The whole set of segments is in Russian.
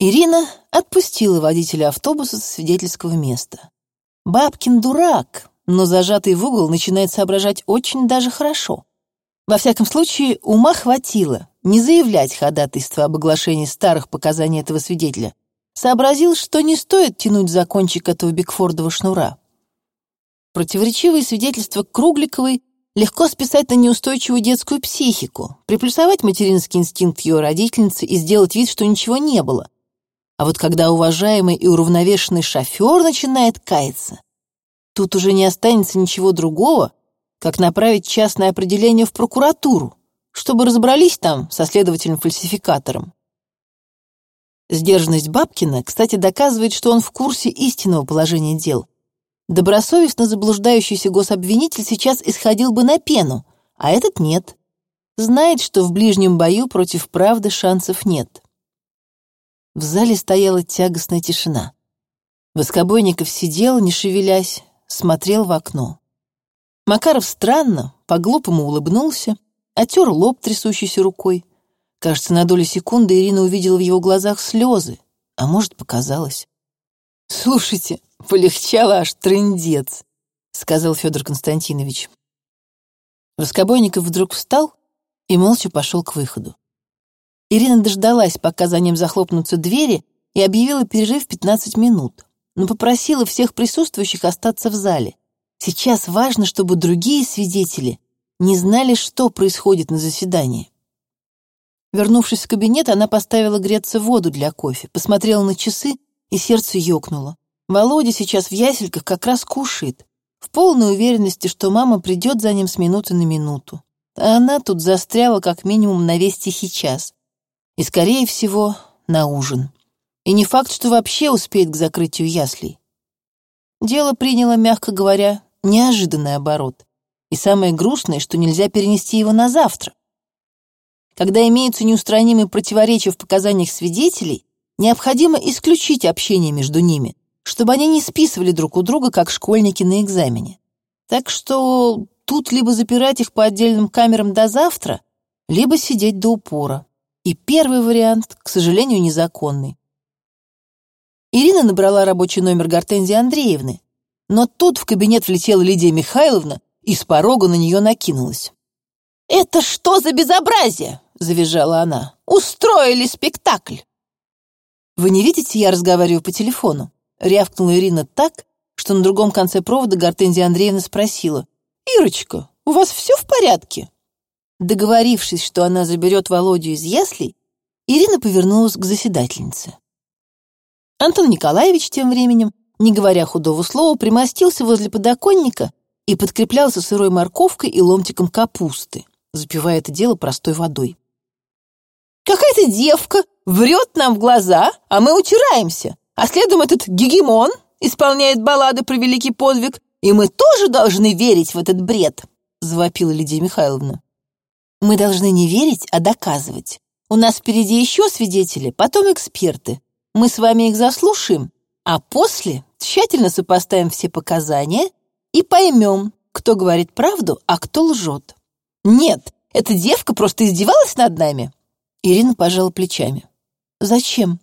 Ирина отпустила водителя автобуса со свидетельского места. Бабкин дурак, но зажатый в угол начинает соображать очень даже хорошо. Во всяком случае, ума хватило не заявлять ходатайство об оглашении старых показаний этого свидетеля. Сообразил, что не стоит тянуть за кончик этого Бигфордова шнура. Противоречивые свидетельства Кругликовой легко списать на неустойчивую детскую психику, приплюсовать материнский инстинкт ее родительницы и сделать вид, что ничего не было — а вот когда уважаемый и уравновешенный шофер начинает каяться, тут уже не останется ничего другого, как направить частное определение в прокуратуру, чтобы разобрались там со следователем-фальсификатором. Сдержанность Бабкина, кстати, доказывает, что он в курсе истинного положения дел. Добросовестно заблуждающийся гособвинитель сейчас исходил бы на пену, а этот нет. Знает, что в ближнем бою против правды шансов нет. В зале стояла тягостная тишина. Воскобойников сидел, не шевелясь, смотрел в окно. Макаров странно, по-глупому улыбнулся, отер лоб трясущейся рукой. Кажется, на долю секунды Ирина увидела в его глазах слезы, а может, показалось. «Слушайте, полегчало аж трындец», — сказал Федор Константинович. Воскобойников вдруг встал и молча пошел к выходу. Ирина дождалась, пока за ним захлопнутся двери, и объявила перерыв 15 минут, но попросила всех присутствующих остаться в зале. Сейчас важно, чтобы другие свидетели не знали, что происходит на заседании. Вернувшись в кабинет, она поставила греться воду для кофе, посмотрела на часы, и сердце ёкнуло. Володя сейчас в ясельках как раз кушает, в полной уверенности, что мама придет за ним с минуты на минуту. А она тут застряла как минимум на весь тихий час и, скорее всего, на ужин. И не факт, что вообще успеет к закрытию яслей. Дело приняло, мягко говоря, неожиданный оборот. И самое грустное, что нельзя перенести его на завтра. Когда имеются неустранимые противоречия в показаниях свидетелей, необходимо исключить общение между ними, чтобы они не списывали друг у друга, как школьники на экзамене. Так что тут либо запирать их по отдельным камерам до завтра, либо сидеть до упора. И первый вариант, к сожалению, незаконный. Ирина набрала рабочий номер Гортензии Андреевны, но тут в кабинет влетела Лидия Михайловна и с порога на нее накинулась. «Это что за безобразие?» — завизжала она. «Устроили спектакль!» «Вы не видите, я разговариваю по телефону?» — рявкнула Ирина так, что на другом конце провода Гортензия Андреевна спросила. «Ирочка, у вас все в порядке?» Договорившись, что она заберет Володю из яслей, Ирина повернулась к заседательнице. Антон Николаевич тем временем, не говоря худого слова, примостился возле подоконника и подкреплялся сырой морковкой и ломтиком капусты, запивая это дело простой водой. «Какая-то девка врет нам в глаза, а мы утираемся, а следом этот гегемон исполняет баллады про великий подвиг, и мы тоже должны верить в этот бред», завопила Лидия Михайловна. Мы должны не верить, а доказывать. У нас впереди еще свидетели, потом эксперты. Мы с вами их заслушаем, а после тщательно сопоставим все показания и поймем, кто говорит правду, а кто лжет. Нет, эта девка просто издевалась над нами. Ирина пожала плечами. Зачем?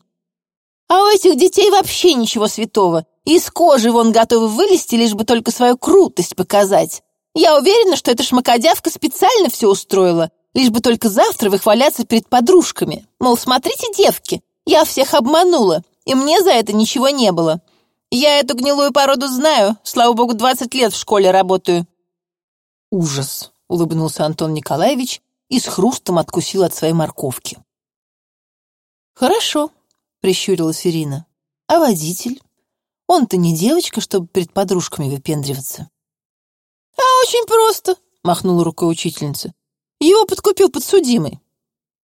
А у этих детей вообще ничего святого. Из кожи вон готовы вылезти, лишь бы только свою крутость показать. Я уверена, что эта шмакодявка специально все устроила, лишь бы только завтра выхваляться перед подружками. Мол, смотрите, девки, я всех обманула, и мне за это ничего не было. Я эту гнилую породу знаю, слава богу, 20 лет в школе работаю». «Ужас», — улыбнулся Антон Николаевич и с хрустом откусил от своей морковки. «Хорошо», — прищурилась Ирина. «А водитель? Он-то не девочка, чтобы перед подружками выпендриваться». «А очень просто», — махнула рукой учительница. «Его подкупил подсудимый.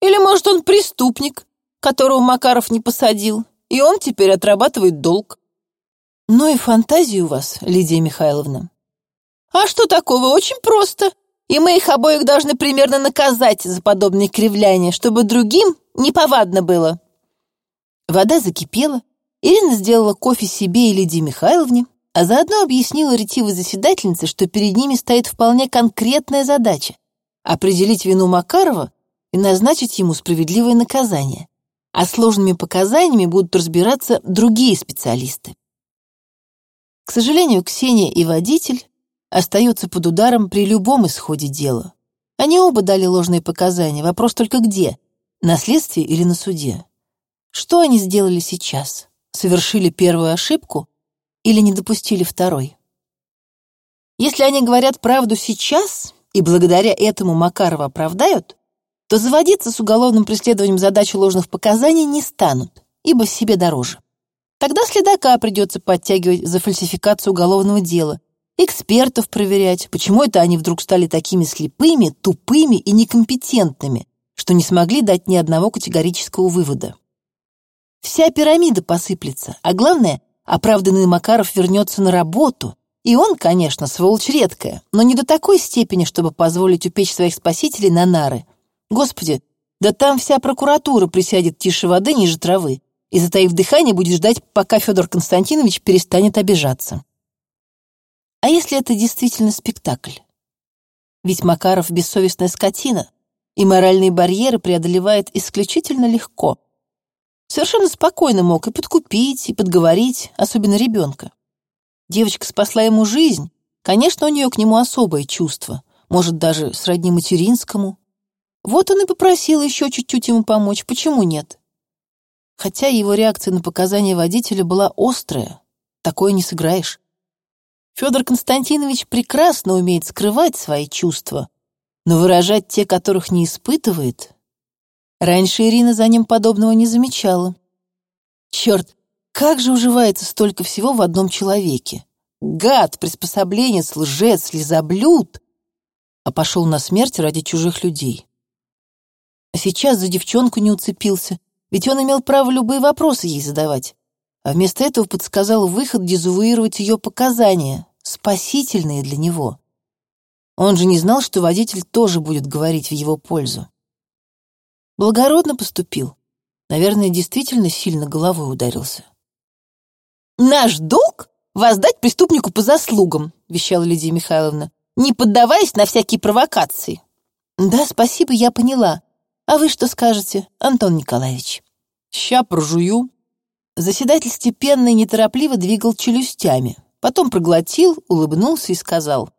Или, может, он преступник, которого Макаров не посадил, и он теперь отрабатывает долг». «Ну и фантазии у вас, Лидия Михайловна». «А что такого? Очень просто. И мы их обоих должны примерно наказать за подобные кривляния, чтобы другим неповадно было». Вода закипела, Ирина сделала кофе себе и Лидии Михайловне, а заодно объяснила ретивой заседательнице, что перед ними стоит вполне конкретная задача — определить вину Макарова и назначить ему справедливое наказание. а сложными показаниями будут разбираться другие специалисты. К сожалению, Ксения и водитель остаются под ударом при любом исходе дела. Они оба дали ложные показания, вопрос только где — на следствии или на суде. Что они сделали сейчас? Совершили первую ошибку или не допустили второй? Если они говорят правду сейчас и благодаря этому Макарова оправдают, то заводиться с уголовным преследованием задачи ложных показаний не станут, ибо себе дороже. Тогда следака придется подтягивать за фальсификацию уголовного дела, экспертов проверять, почему это они вдруг стали такими слепыми, тупыми и некомпетентными, что не смогли дать ни одного категорического вывода. Вся пирамида посыплется, а главное, оправданный Макаров вернется на работу, и он, конечно, сволочь редкая, но не до такой степени, чтобы позволить упечь своих спасителей на нары. Господи, да там вся прокуратура присядет тише воды ниже травы и, затаив дыхание, будет ждать, пока Федор Константинович перестанет обижаться. А если это действительно спектакль? Ведь Макаров бессовестная скотина, и моральные барьеры преодолевает исключительно легко. Совершенно спокойно мог и подкупить, и подговорить, особенно ребенка. Девочка спасла ему жизнь, конечно, у нее к нему особое чувство, может, даже сродни материнскому. Вот он и попросил еще чуть-чуть ему помочь, почему нет? Хотя его реакция на показания водителя была острая, такое не сыграешь. Федор Константинович прекрасно умеет скрывать свои чувства, но выражать те, которых не испытывает... Раньше Ирина за ним подобного не замечала. Черт, как же уживается столько всего в одном человеке? Гад, приспособленец, лжец, лизоблюд, а пошел на смерть ради чужих людей. А сейчас за девчонку не уцепился, ведь он имел право любые вопросы ей задавать а вместо этого подсказал выход дезавуировать ее показания, спасительные для него. Он же не знал, что водитель тоже будет говорить в его пользу. Благородно поступил. Наверное, действительно сильно головой ударился. «Наш долг — воздать преступнику по заслугам», — вещала Лидия Михайловна, «не поддаваясь на всякие провокации». «Да, спасибо, я поняла. А вы что скажете, Антон Николаевич?» «Ща прожую», Заседатель степенно и неторопливо двигал челюстями, потом проглотил, улыбнулся и сказал.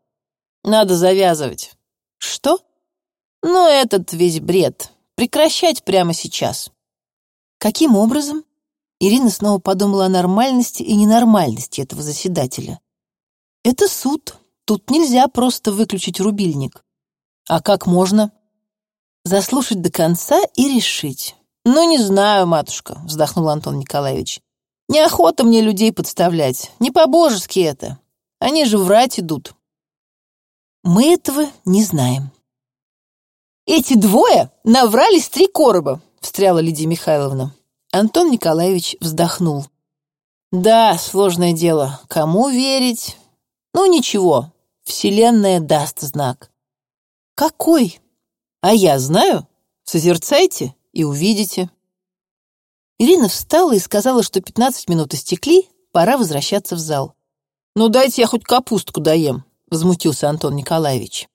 «Надо завязывать». «Что?» «Ну, этот весь бред. Прекращать прямо сейчас». «Каким образом?» Ирина снова подумала о нормальности и ненормальности этого заседателя. «Это суд. Тут нельзя просто выключить рубильник. А как можно?» «Заслушать до конца и решить. «Ну, не знаю, матушка», — вздохнул Антон Николаевич. «Неохота мне людей подставлять. Не по-божески это. Они же врать идут». «Мы этого не знаем». «Эти двое наврались три короба», — встряла Лидия Михайловна. Антон Николаевич вздохнул. «Да, сложное дело. Кому верить? Ну, ничего. Вселенная даст знак». «Какой?» «А я знаю. Созерцайте и увидите». Ирина встала и сказала, что пятнадцать минут истекли, пора возвращаться в зал. «Ну дайте я хоть капустку доем», — возмутился Антон Николаевич.